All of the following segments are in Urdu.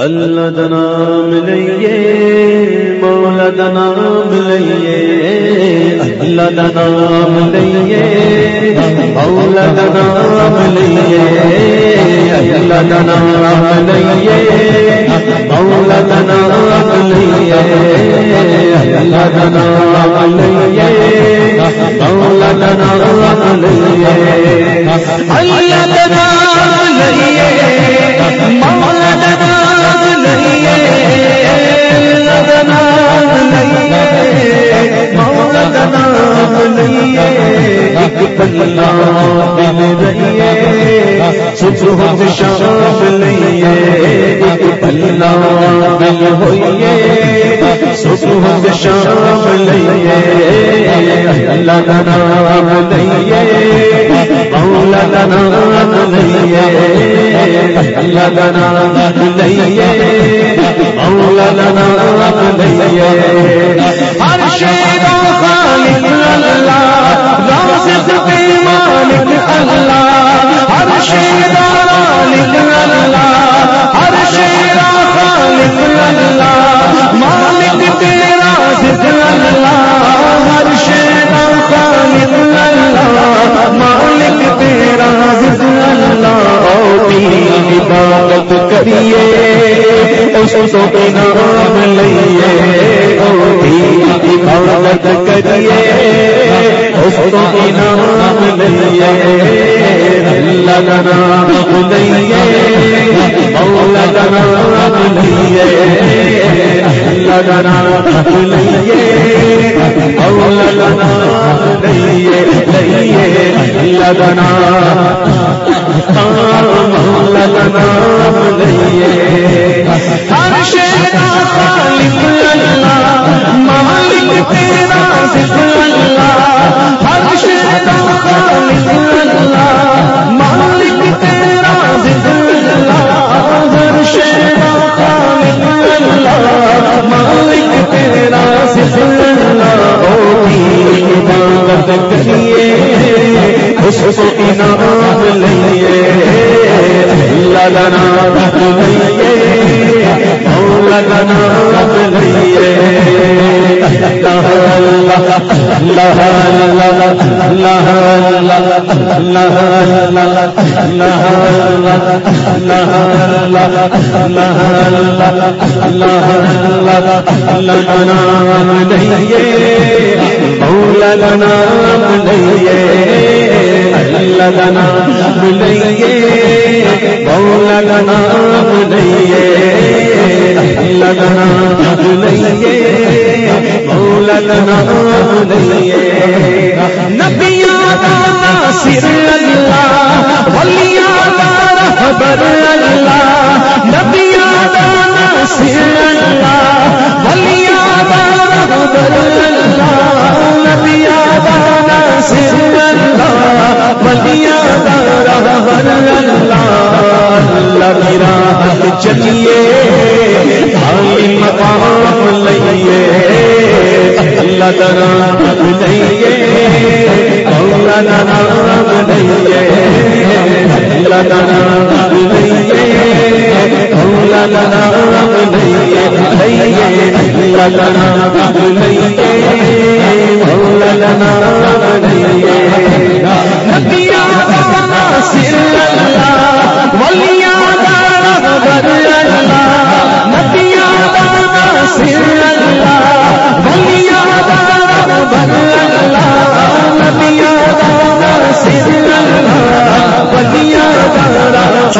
اللہ دنام لئیے، مولا دنام لئیے، اللہ دنام لئیے، مولا دنام لئیے، اللہ دنام لئیے، مولا دنام لئیے، اللہ دنام ایک پلا دل رہیے، صبح شام لئیے ایک پلا دل ہوئیے، صبح شام لئیے اللہ دنام لئیے لئیے اللہ لئیے لئیے اس کو انعام لئیے عبادت کریے اس کو نام لئیے مولا نام لئیے اللہ نام ہر شیر خالق اللہ مالک تیرا اللہ نام لئیے نام لئیے اللہ اللہ اللہ اللہ اللہ اللہ نام لئیے مولا نام لئیے اللہ نام لئیے مولا نام لئیے اللہ نبیاں کا اللہ ولیاں کا رہبر اللہ نبیاں کا ناصر اللہ ولیاں کا رہبر اللہ نبیاں کا ناصر اللہ ولیاں کا رہبر اللہ اللہ کی راہ چلیے، بھائی مقام لئیے، اللہ درام لئیے، مولا نام لئیے، اللہ درام لئیے، مولا نام لئیے لئیے، اللہ درام لئیے، مولا نام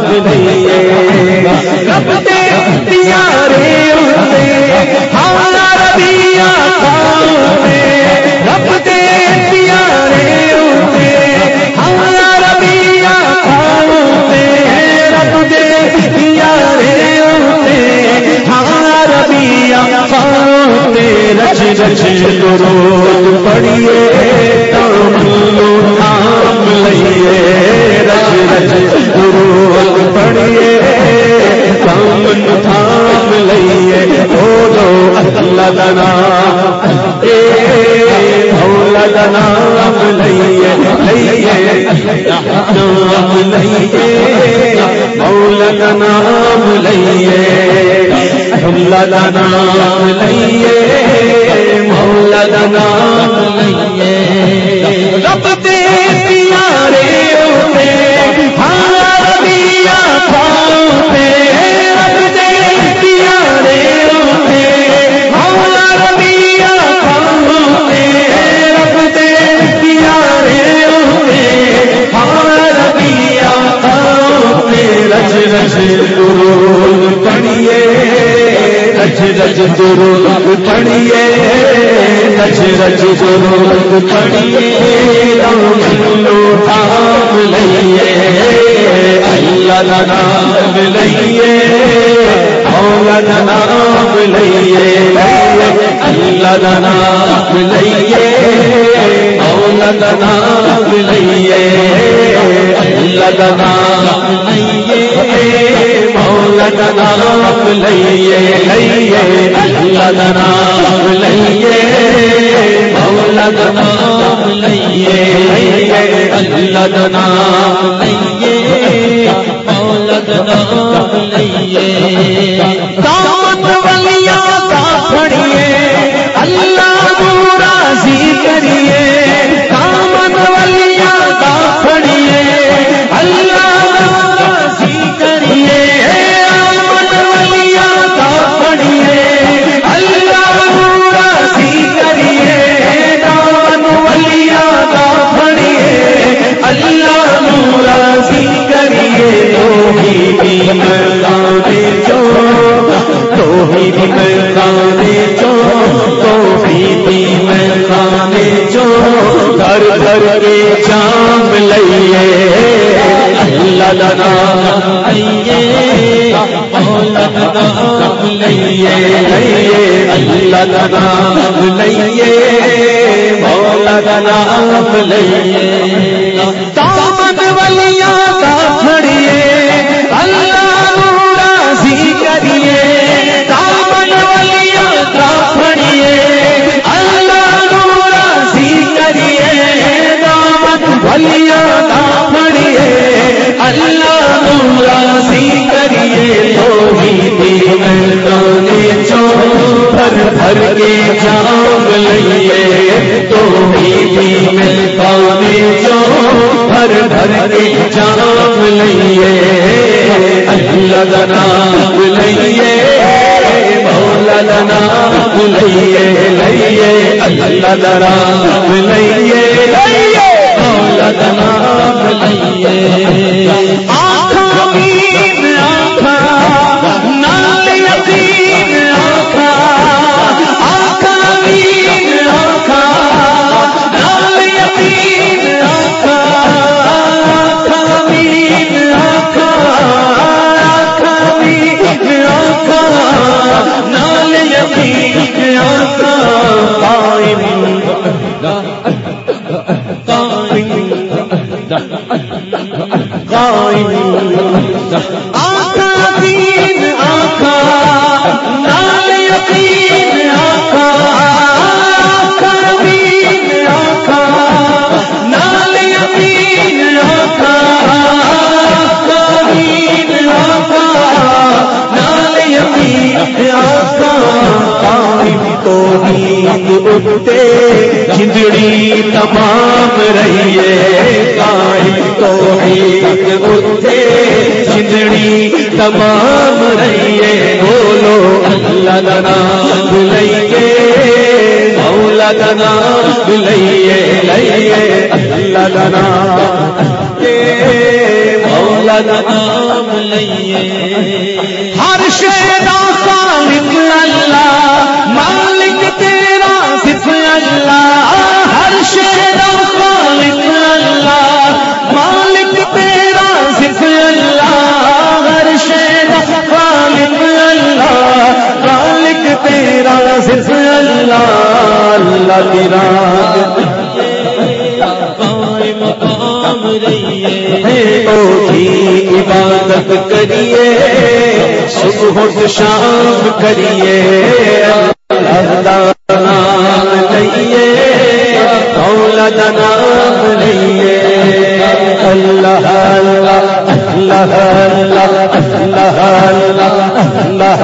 لگنا لئیے ہمارا ربیا رب دے ہمارا ربیا رب دے پیارے ہمارا ربیا رچ رچ درود پڑھیے نام لئیے رچ رچ درود پڑھیے کامن تھام لئیے بولو اللہ دنا اے بھولا نام لئیے لئیے، نام لئیے بھولا نام لئیے بھولا نام لئیے مولا نام لئیے۔ درود پڑھیے رج رج درود پڑھیے رج رج درود پڑھیے لو نام لئیے، اللہ نام لئیے، اللہ نام لئیے اللہ نام لئیے، اللہ نام لئیے اللہ نام لئیے۔ لئیے لئیے اللہ نام لئیے مولا کا نام لئیے لئیے اللہ کا نام لئیے لنا لئیے مولانا لئیے اللہ نام لئیے لئیے۔ لنا نام مولا لنا لئیے لئیے اللہ لنا لئیے مولا لنا لئیے آئی اٹھتے جھنجڑی تمام رہیے قائم تو اٹھتے جھنجڑی تمام رہیے بولو مولا نام لئیے مولا نام لئیے لئیے اللہ نام۔ مولا نام لئیے ہر شہر مقام رہیے عبادت کریے صبح شام کریے نام رہیے دولت نام رہیے اللہ اللہ اللہ اللہ اللہ